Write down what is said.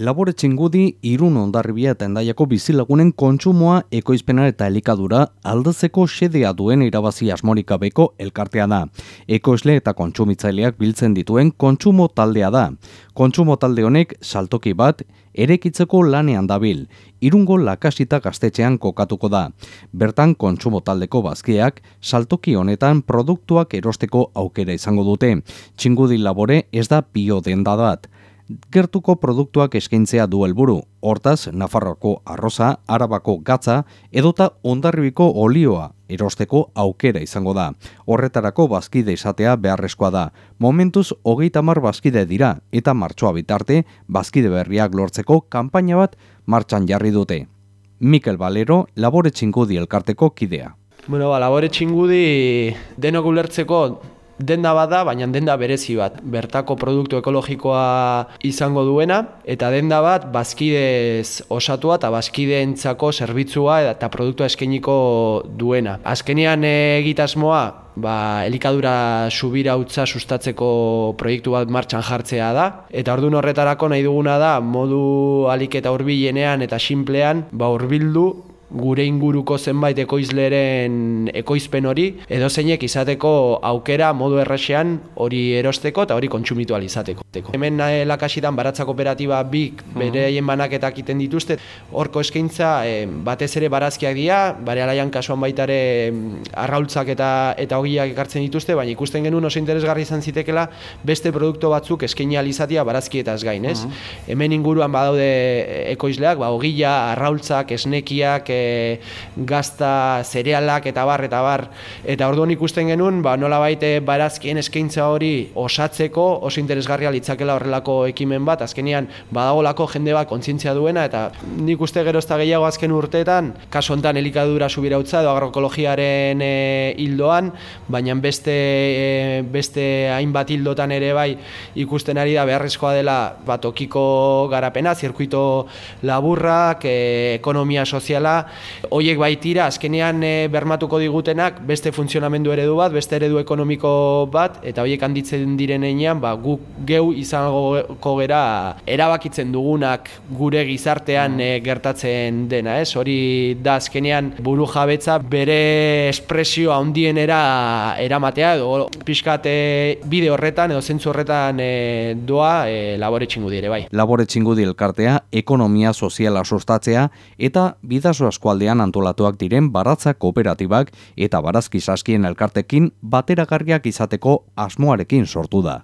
Labore txingudi irun ondarribia eta endaiako bizilagunen kontsumoa ekoizpena eta elikadura aldezeko xedea duen irabazi asmorikabeko elkartea da. Ekoizle eta kontsumitzaileak biltzen dituen kontsumo taldea da. Kontsumo talde honek saltoki bat erekitzeko lanean dabil. Irungo lakasita gaztetxean kokatuko da. Bertan kontsumo taldeko bazkiak saltoki honetan produktuak erosteko aukera izango dute. Txingudi labore ez da bio denda bat gertuko produktuak eskaintzea du helburu. Hortaz, Nafarroako arroza, Arabako gatza edota Hondarribiko olioa erosteko aukera izango da. Horretarako bazkide izatea beharrezkoa da. Momentuz hogeita mar bazkide dira eta martxoa bitarte bazkide berriak lortzeko kanpaina bat martxan jarri dute. Mikel Valero, Labore Txingudi elkarteko kidea. Bueno, ba, Labore Txingudi denok ulertzeko denda bat da, baina denda berezi bat. Bertako produktu ekologikoa izango duena, eta denda bat bazkidez osatua eta bazkideentzako zerbitzua eta produktua eskainiko duena. Azkenean egitasmoa, ba, elikadura subira utza sustatzeko proiektu bat martxan jartzea da, eta orduan horretarako nahi duguna da, modu alik eta urbilenean eta sinplean, ba, urbildu gure inguruko zenbait ekoizleren ekoizpen hori edo zeinek izateko aukera modu erresean hori erosteko eta hori kontsumitu izateko. Hemen lakasitan baratza kooperatiba bik bere haien banaketak iten dituzte, horko eskaintza e, batez ere barazkiak dira, bare alaian kasuan baitare arraultzak eta eta ogiak ekartzen dituzte, baina ikusten genuen oso interesgarri izan zitekela beste produktu batzuk eskaini alizatia barazkietaz gain, ez? Hemen inguruan badaude ekoizleak, ba, ogia, arraultzak, esnekiak, e, gazta, zerealak eta bar, eta bar. Eta orduan ikusten genuen, ba, nola baite barazkien eskaintza hori osatzeko, oso interesgarria litzakela horrelako ekimen bat, azkenean badagolako jende bat kontzientzia duena, eta nik uste gero ez gehiago azken urteetan, kasu honetan elikadura subirautza edo agroekologiaren e, hildoan, baina beste, e, beste hainbat hildotan ere bai ikusten ari da beharrezkoa dela batokiko garapena, zirkuito laburrak, e, ekonomia soziala, Hoiek baitira azkenean e, bermatuko digutenak beste funtzionamendu eredu bat, beste eredu ekonomiko bat eta hoiek handitzen direnean, ba guk geu izango gera erabakitzen dugunak gure gizartean e, gertatzen dena, ez? Hori da azkenean burujabetza bere espresio handienera eramatea edo pixkat e, bide horretan edo zentzu horretan e, doa e, labore txingudi ere bai. Labore txingudi elkartea ekonomia soziala sustatzea eta bidazo eskualdean antolatuak diren baratza kooperatibak eta barazki saskien elkartekin bateragarriak izateko asmoarekin sortu da.